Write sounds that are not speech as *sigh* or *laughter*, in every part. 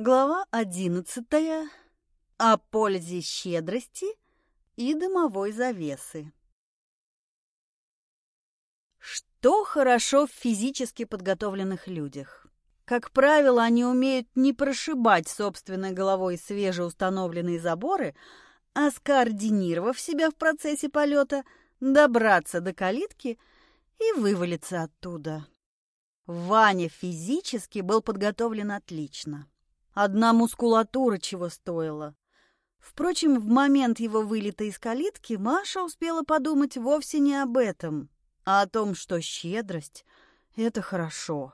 Глава одиннадцатая. О пользе щедрости и дымовой завесы. Что хорошо в физически подготовленных людях? Как правило, они умеют не прошибать собственной головой свежеустановленные заборы, а скоординировав себя в процессе полета, добраться до калитки и вывалиться оттуда. Ваня физически был подготовлен отлично. Одна мускулатура чего стоила. Впрочем, в момент его вылета из калитки Маша успела подумать вовсе не об этом, а о том, что щедрость — это хорошо.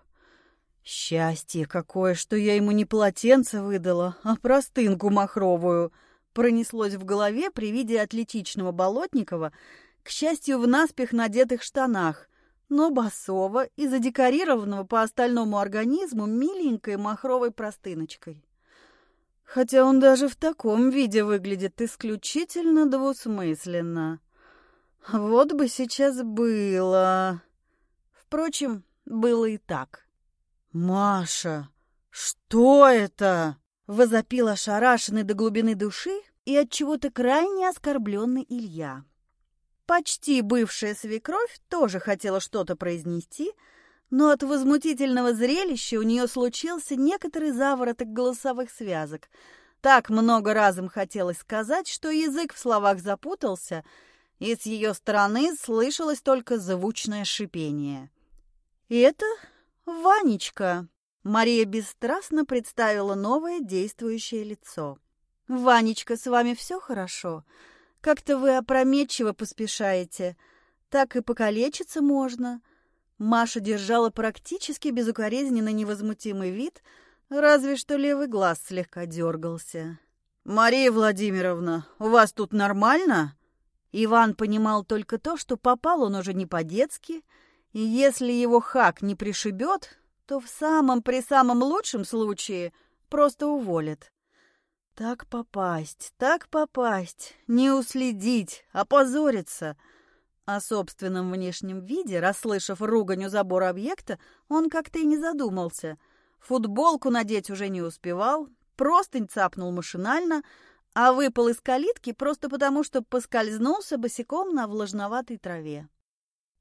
Счастье какое, что я ему не полотенце выдала, а простынку махровую, пронеслось в голове при виде атлетичного Болотникова, к счастью, в наспех надетых штанах, но басова и задекорированного по остальному организму миленькой махровой простыночкой. Хотя он даже в таком виде выглядит исключительно двусмысленно. Вот бы сейчас было. Впрочем, было и так. «Маша, что это?» — возопил ошарашенный до глубины души и от чего то крайне оскорбленный Илья. Почти бывшая свекровь тоже хотела что-то произнести, но от возмутительного зрелища у нее случился некоторый завороток голосовых связок. Так много разом хотелось сказать, что язык в словах запутался, и с ее стороны слышалось только звучное шипение. Это Ванечка. Мария бесстрастно представила новое действующее лицо. «Ванечка, с вами все хорошо?» Как-то вы опрометчиво поспешаете. Так и покалечиться можно. Маша держала практически безукоризненно невозмутимый вид, разве что левый глаз слегка дергался. «Мария Владимировна, у вас тут нормально?» Иван понимал только то, что попал он уже не по-детски, и если его хак не пришибет, то в самом при самом лучшем случае просто уволят. Так попасть, так попасть, не уследить, опозориться. О собственном внешнем виде, расслышав ругань у забора объекта, он как-то и не задумался. Футболку надеть уже не успевал, простынь цапнул машинально, а выпал из калитки просто потому, что поскользнулся босиком на влажноватой траве.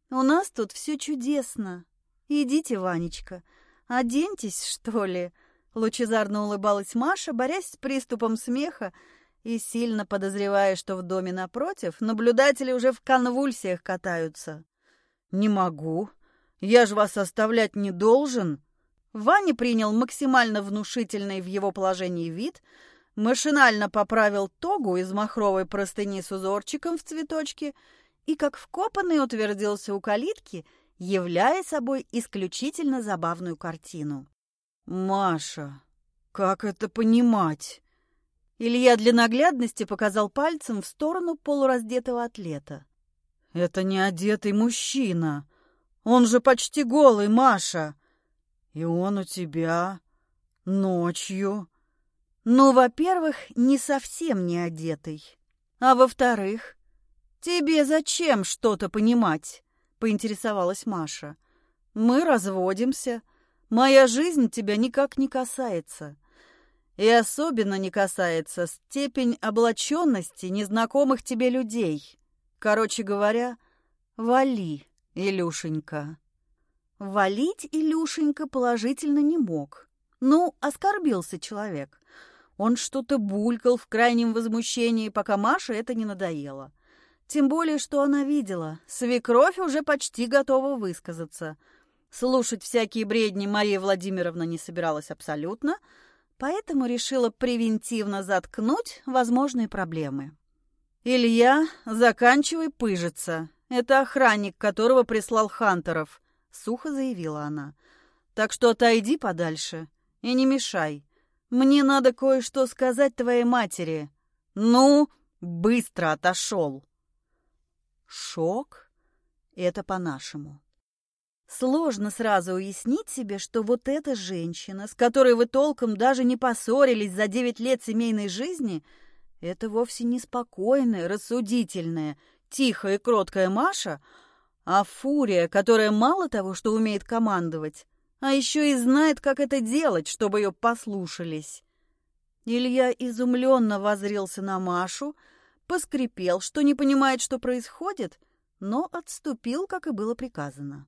«У нас тут все чудесно. Идите, Ванечка, оденьтесь, что ли?» Лучезарно улыбалась Маша, борясь с приступом смеха и сильно подозревая, что в доме напротив наблюдатели уже в конвульсиях катаются. «Не могу. Я же вас оставлять не должен». Ваня принял максимально внушительный в его положении вид, машинально поправил тогу из махровой простыни с узорчиком в цветочке и, как вкопанный, утвердился у калитки, являя собой исключительно забавную картину. «Маша, как это понимать?» Илья для наглядности показал пальцем в сторону полураздетого атлета. «Это не одетый мужчина. Он же почти голый, Маша. И он у тебя ночью». «Ну, во-первых, не совсем не одетый. А во-вторых, тебе зачем что-то понимать?» — поинтересовалась Маша. «Мы разводимся». Моя жизнь тебя никак не касается. И особенно не касается степень облаченности незнакомых тебе людей. Короче говоря, вали, Илюшенька. Валить Илюшенька положительно не мог. Ну, оскорбился человек. Он что-то булькал в крайнем возмущении, пока Маше это не надоело. Тем более, что она видела, свекровь уже почти готова высказаться — Слушать всякие бредни Мария Владимировна не собиралась абсолютно, поэтому решила превентивно заткнуть возможные проблемы. «Илья, заканчивай пыжиться. Это охранник, которого прислал Хантеров», — сухо заявила она. «Так что отойди подальше и не мешай. Мне надо кое-что сказать твоей матери. Ну, быстро отошел!» Шок — это по-нашему. Сложно сразу уяснить себе, что вот эта женщина, с которой вы толком даже не поссорились за девять лет семейной жизни, это вовсе не спокойная, рассудительная, тихая и кроткая Маша, а фурия, которая мало того, что умеет командовать, а еще и знает, как это делать, чтобы ее послушались. Илья изумленно возрился на Машу, поскрипел, что не понимает, что происходит, но отступил, как и было приказано.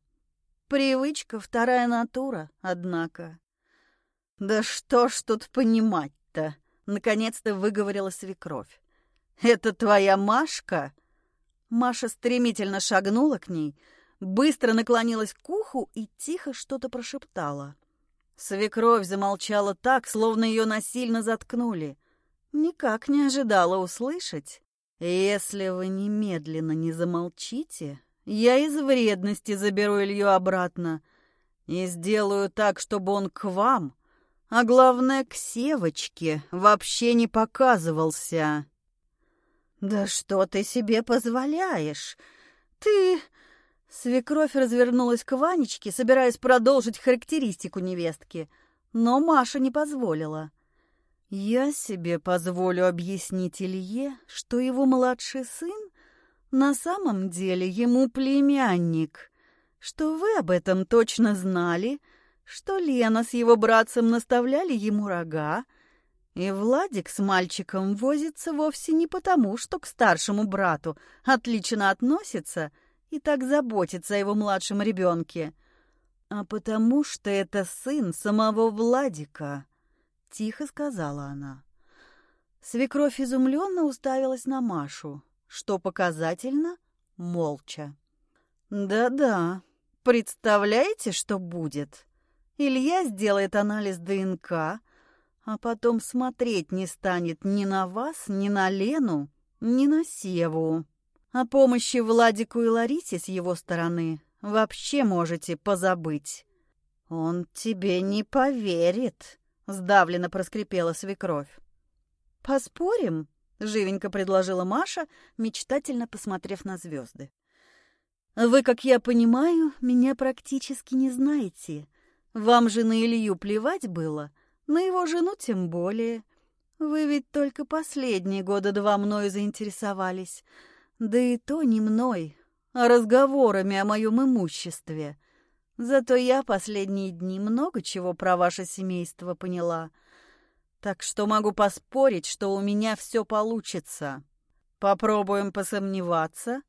Привычка — вторая натура, однако. «Да что ж тут понимать-то?» — наконец-то выговорила свекровь. «Это твоя Машка?» Маша стремительно шагнула к ней, быстро наклонилась к уху и тихо что-то прошептала. Свекровь замолчала так, словно ее насильно заткнули. Никак не ожидала услышать. «Если вы немедленно не замолчите, я из вредности заберу Илью обратно и сделаю так, чтобы он к вам, а главное, к Севочке, вообще не показывался». «Да что ты себе позволяешь? Ты...» Свекровь развернулась к Ванечке, собираясь продолжить характеристику невестки, но Маша не позволила. «Я себе позволю объяснить Илье, что его младший сын на самом деле ему племянник, что вы об этом точно знали, что Лена с его братцем наставляли ему рога, и Владик с мальчиком возится вовсе не потому, что к старшему брату отлично относится и так заботится о его младшем ребенке, а потому что это сын самого Владика, — тихо сказала она. Свекровь изумленно уставилась на Машу, что показательно — молча. «Да-да, представляете, что будет? Илья сделает анализ ДНК, а потом смотреть не станет ни на вас, ни на Лену, ни на Севу. О помощи Владику и Ларисе с его стороны вообще можете позабыть. Он тебе не поверит, сдавленно проскрипела свекровь. Поспорим? Живенько предложила Маша, мечтательно посмотрев на звезды. Вы, как я понимаю, меня практически не знаете. Вам же на Илью плевать было, на его жену тем более. Вы ведь только последние года два мною заинтересовались. Да и то не мной, а разговорами о моем имуществе. Зато я последние дни много чего про ваше семейство поняла. Так что могу поспорить, что у меня все получится. Попробуем посомневаться.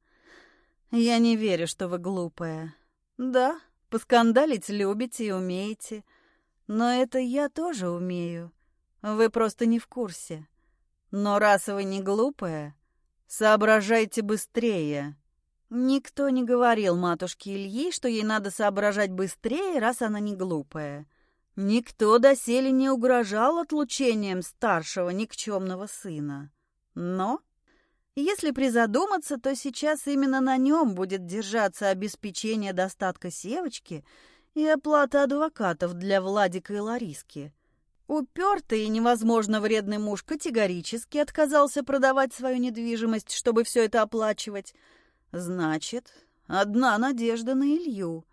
Я не верю, что вы глупая. Да, поскандалить любите и умеете — но это я тоже умею. Вы просто не в курсе. Но раз вы не глупая, соображайте быстрее. Никто не говорил матушке Ильи, что ей надо соображать быстрее, раз она не глупая. Никто доселе не угрожал отлучением старшего никчемного сына. Но, если призадуматься, то сейчас именно на нем будет держаться обеспечение достатка Севочки — и оплата адвокатов для Владика и Лариски. Упертый и невозможно вредный муж категорически отказался продавать свою недвижимость, чтобы все это оплачивать. Значит, одна надежда на Илью.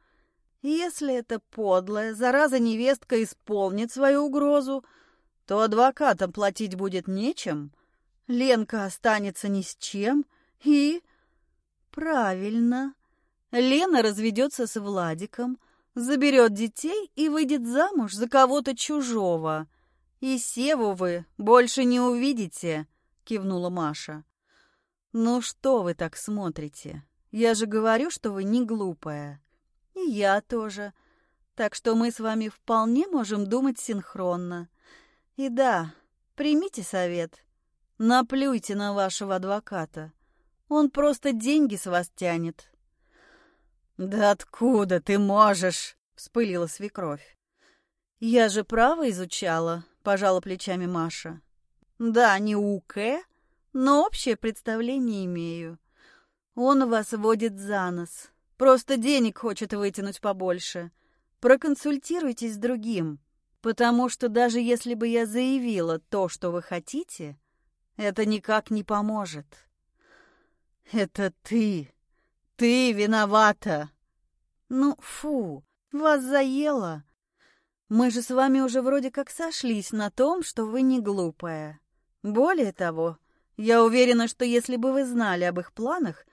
Если эта подлая, зараза невестка исполнит свою угрозу, то адвокатам платить будет нечем, Ленка останется ни с чем и... Правильно. Лена разведется с Владиком, заберет детей и выйдет замуж за кого-то чужого. И Севу вы больше не увидите, кивнула Маша. Ну что вы так смотрите? Я же говорю, что вы не глупая. И я тоже. Так что мы с вами вполне можем думать синхронно. И да, примите совет. Наплюйте на вашего адвоката. Он просто деньги с вас тянет. «Да откуда ты можешь?» — вспылила свекровь. «Я же право изучала», — пожала плечами Маша. «Да, не УК, но общее представление имею. Он вас водит за нос. Просто денег хочет вытянуть побольше. Проконсультируйтесь с другим, потому что даже если бы я заявила то, что вы хотите, это никак не поможет». «Это ты!» Ты виновата. Ну, фу, вас заело. Мы же с вами уже вроде как сошлись на том, что вы не глупая. Более того, я уверена, что если бы вы знали об их планах,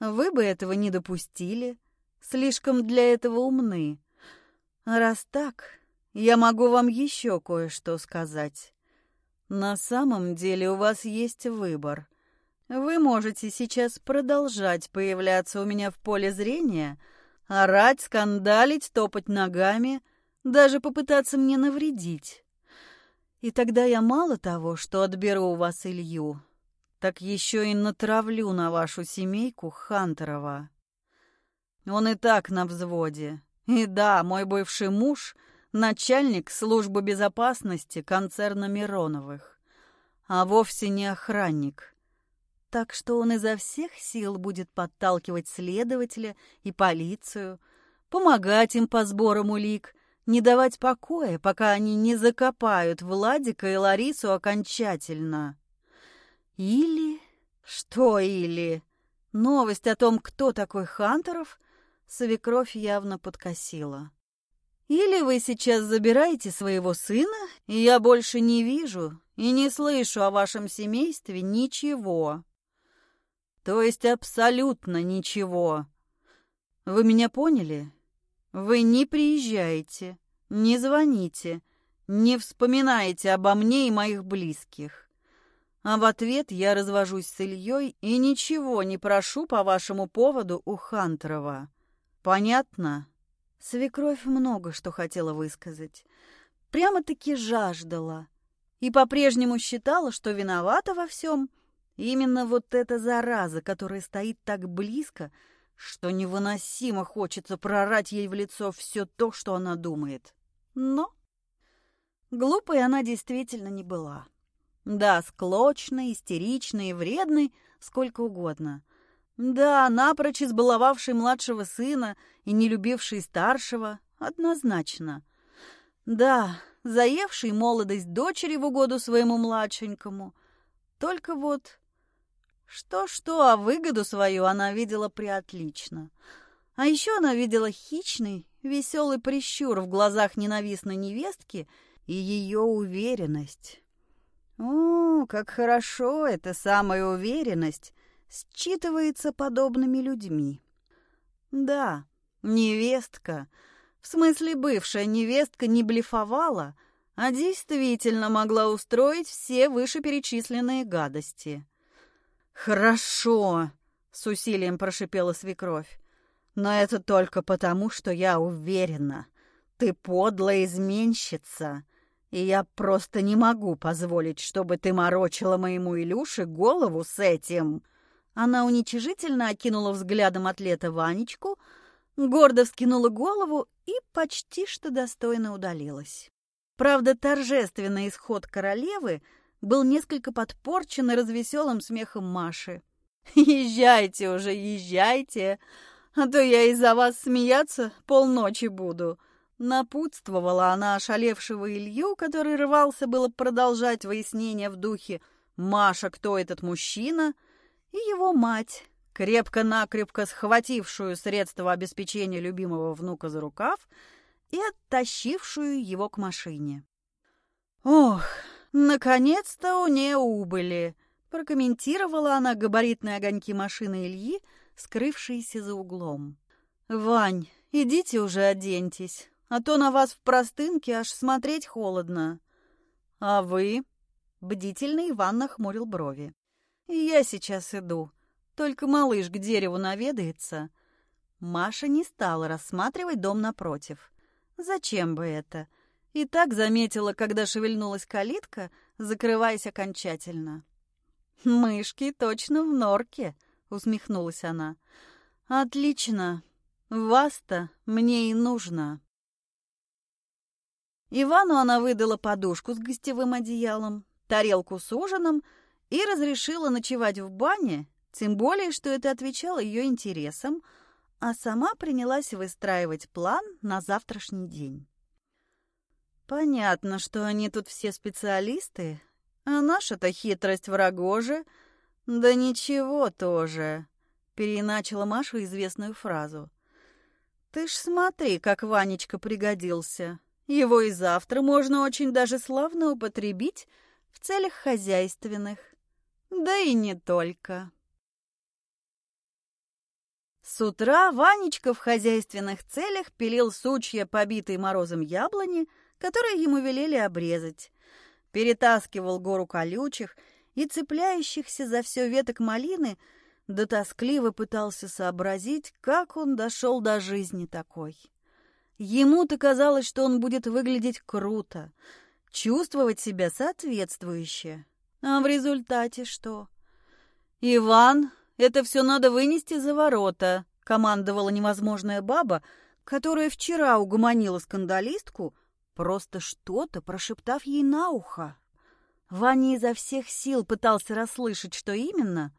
вы бы этого не допустили. Слишком для этого умны. Раз так, я могу вам еще кое-что сказать. На самом деле у вас есть выбор. Вы можете сейчас продолжать появляться у меня в поле зрения, орать, скандалить, топать ногами, даже попытаться мне навредить. И тогда я мало того, что отберу у вас Илью, так еще и натравлю на вашу семейку Хантерова. Он и так на взводе. И да, мой бывший муж — начальник службы безопасности концерна Мироновых, а вовсе не охранник. Так что он изо всех сил будет подталкивать следователя и полицию, помогать им по сборам улик, не давать покоя, пока они не закопают Владика и Ларису окончательно. Или... Что или? Новость о том, кто такой Хантеров, свекровь явно подкосила. Или вы сейчас забираете своего сына, и я больше не вижу и не слышу о вашем семействе ничего. То есть абсолютно ничего. Вы меня поняли? Вы не приезжаете, не звоните, не вспоминаете обо мне и моих близких. А в ответ я развожусь с Ильей и ничего не прошу по вашему поводу у Хантерова. Понятно? Свекровь много что хотела высказать. Прямо-таки жаждала. И по-прежнему считала, что виновата во всем именно вот эта зараза, которая стоит так близко, что невыносимо хочется прорать ей в лицо все то, что она думает. Но глупой она действительно не была. Да, склочной, истеричной и вредной, сколько угодно. Да, напрочь избаловавший младшего сына и не любивший старшего, однозначно. Да, заевший молодость дочери в угоду своему младшенькому. Только вот что-что, а выгоду свою она видела приотлично. А еще она видела хищный, веселый прищур в глазах ненавистной невестки и ее уверенность. О, как хорошо эта самая уверенность считывается подобными людьми. Да, невестка, в смысле бывшая невестка не блефовала, а действительно могла устроить все вышеперечисленные гадости. «Хорошо», — с усилием прошипела свекровь. «Но это только потому, что я уверена. Ты подлая изменщица, и я просто не могу позволить, чтобы ты морочила моему Илюше голову с этим». Она уничижительно окинула взглядом атлета Ванечку, гордо вскинула голову и почти что достойно удалилась. Правда, торжественный исход королевы — был несколько подпорчен развеселым смехом Маши. «Езжайте уже, езжайте, а то я из-за вас смеяться полночи буду». Напутствовала она ошалевшего Илью, который рвался было продолжать выяснение в духе «Маша, кто этот мужчина?» и его мать, крепко-накрепко схватившую средства обеспечения любимого внука за рукав и оттащившую его к машине. «Ох!» «Наконец-то у нее убыли», — прокомментировала она габаритные огоньки машины Ильи, скрывшиеся за углом. «Вань, идите уже оденьтесь, а то на вас в простынке аж смотреть холодно». «А вы?» — бдительный Иван нахмурил брови. «Я сейчас иду, только малыш к дереву наведается». Маша не стала рассматривать дом напротив. «Зачем бы это?» И так заметила, когда шевельнулась калитка, закрываясь окончательно. «Мышки точно в норке», — усмехнулась она. «Отлично. Вас-то мне и нужно». Ивану она выдала подушку с гостевым одеялом, тарелку с ужином и разрешила ночевать в бане, тем более, что это отвечало ее интересам, а сама принялась выстраивать план на завтрашний день. Понятно, что они тут все специалисты, а наша-то хитрость врагоже. Да ничего тоже, переначала Маша известную фразу. Ты ж смотри, как Ванечка пригодился. Его и завтра можно очень даже славно употребить в целях хозяйственных. Да и не только. С утра Ванечка в хозяйственных целях пилил сучья, побитые морозом яблони, которые ему велели обрезать. перетаскивал гору колючих и цепляющихся за все веток малины, да тоскливо пытался сообразить, как он дошел до жизни такой. Ему-то казалось, что он будет выглядеть круто, чувствовать себя соответствующе. А в результате что? «Иван, это все надо вынести за ворота», — командовала невозможная баба, которая вчера угомонила скандалистку, просто что-то прошептав ей на ухо. Ваня изо всех сил пытался расслышать, что именно,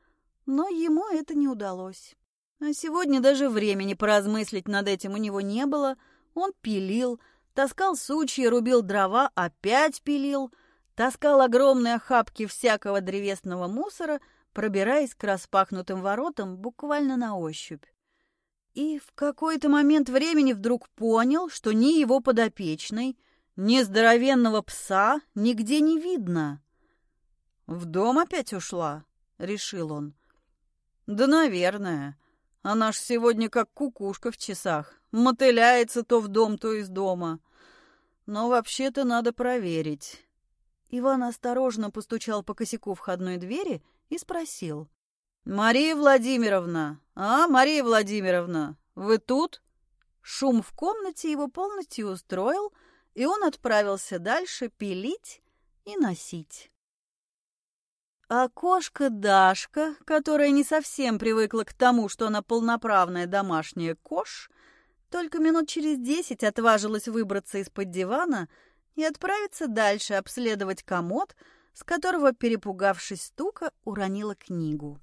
но ему это не удалось. А сегодня даже времени поразмыслить над этим у него не было. Он пилил, таскал сучья, рубил дрова, опять пилил, таскал огромные охапки всякого древесного мусора, пробираясь к распахнутым воротам буквально на ощупь. И в какой-то момент времени вдруг понял, что ни его подопечной, ни здоровенного пса нигде не видно. «В дом опять ушла?» — решил он. «Да, наверное. Она ж сегодня как кукушка в часах. Мотыляется то в дом, то из дома. Но вообще-то надо проверить». Иван осторожно постучал по косяку входной двери и спросил. «Мария Владимировна! А, Мария Владимировна, вы тут?» Шум в комнате его полностью устроил — и он отправился дальше пилить и носить. А кошка Дашка, которая не совсем привыкла к тому, что она полноправная домашняя кош, только минут через десять отважилась выбраться из-под дивана и отправиться дальше обследовать комод, с которого, перепугавшись стука, уронила книгу.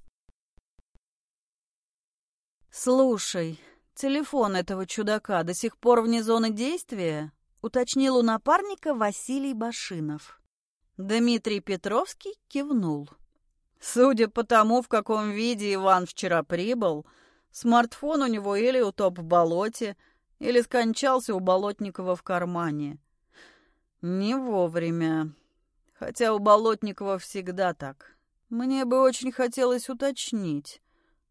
«Слушай, телефон этого чудака до сих пор вне зоны действия?» уточнил у напарника Василий Башинов. Дмитрий Петровский кивнул. Судя по тому, в каком виде Иван вчера прибыл, смартфон у него или утоп в болоте, или скончался у Болотникова в кармане. Не вовремя. Хотя у Болотникова всегда так. Мне бы очень хотелось уточнить.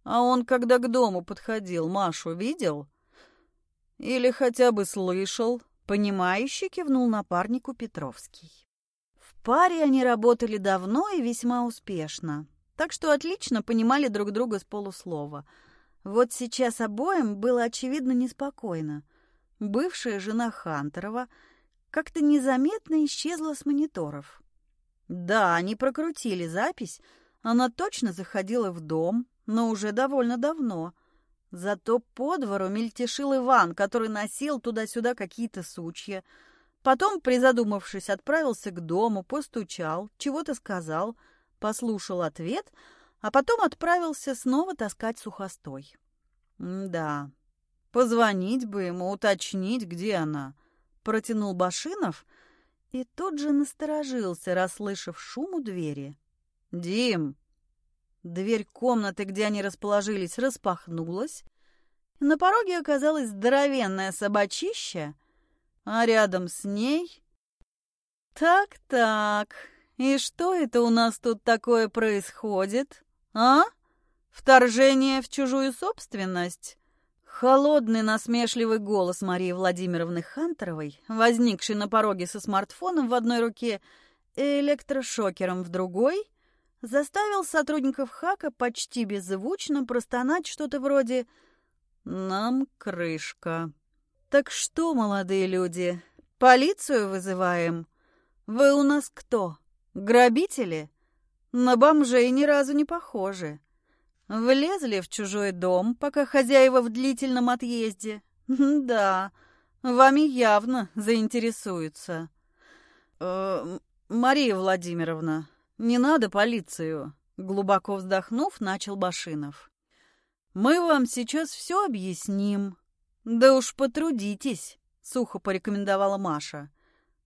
А он, когда к дому подходил, Машу видел? Или хотя бы слышал? Понимающе кивнул напарнику Петровский. В паре они работали давно и весьма успешно, так что отлично понимали друг друга с полуслова. Вот сейчас обоим было очевидно неспокойно. Бывшая жена Хантерова как-то незаметно исчезла с мониторов. Да, они прокрутили запись, она точно заходила в дом, но уже довольно давно — Зато по двору мельтешил Иван, который носил туда-сюда какие-то сучья. Потом, призадумавшись, отправился к дому, постучал, чего-то сказал, послушал ответ, а потом отправился снова таскать сухостой. да, позвонить бы ему, уточнить, где она, протянул Башинов и тут же насторожился, расслышав шум у двери. «Дим, Дверь комнаты, где они расположились, распахнулась. На пороге оказалась здоровенная собачища, а рядом с ней... Так-так, и что это у нас тут такое происходит, а? Вторжение в чужую собственность? Холодный насмешливый голос Марии Владимировны Хантеровой, возникший на пороге со смартфоном в одной руке и электрошокером в другой — заставил сотрудников Хака почти беззвучно простонать что-то вроде «Нам крышка». «Так что, молодые люди, полицию вызываем? Вы у нас кто, грабители? На бомжей ни разу не похожи. Влезли в чужой дом, пока хозяева в длительном отъезде? *laughs* Да, вами явно заинтересуются». «Э, «Мария Владимировна, «Не надо полицию», — глубоко вздохнув, начал Башинов. «Мы вам сейчас все объясним». «Да уж потрудитесь», — сухо порекомендовала Маша.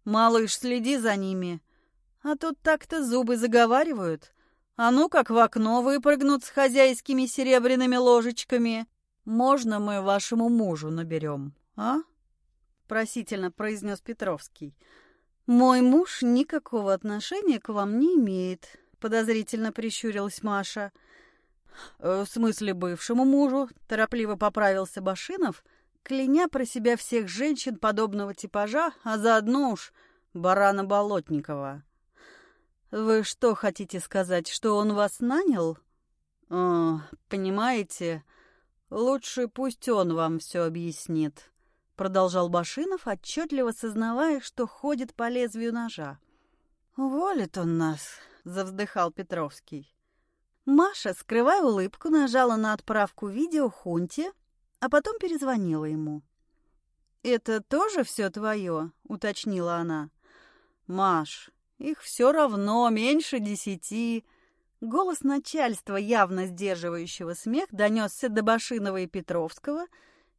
«Малыш, следи за ними. А тут так-то зубы заговаривают. А ну как в окно выпрыгнут с хозяйскими серебряными ложечками. Можно мы вашему мужу наберем, а?» Просительно произнес Петровский. «Мой муж никакого отношения к вам не имеет», — подозрительно прищурилась Маша. «Э, «В смысле бывшему мужу?» — торопливо поправился Башинов, кляня про себя всех женщин подобного типажа, а заодно уж барана Болотникова. Вы что хотите сказать, что он вас нанял? О, понимаете, лучше пусть он вам все объяснит, продолжал Башинов, отчетливо сознавая, что ходит по лезвию ножа. Уволит он нас, завздыхал Петровский. Маша, скрывая улыбку, нажала на отправку видео Хунте, а потом перезвонила ему. «Это тоже все твое?» — уточнила она. «Маш, их все равно, меньше десяти». Голос начальства, явно сдерживающего смех, донесся до Башинова и Петровского,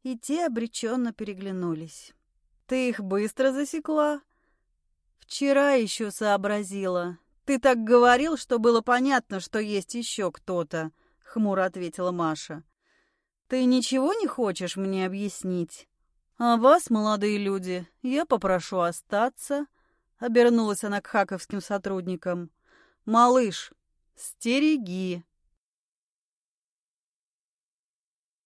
и те обреченно переглянулись. «Ты их быстро засекла?» «Вчера еще сообразила. Ты так говорил, что было понятно, что есть еще кто-то», — хмуро ответила Маша. «Ты ничего не хочешь мне объяснить?» «А вас, молодые люди, я попрошу остаться», — обернулась она к хаковским сотрудникам. «Малыш, стереги».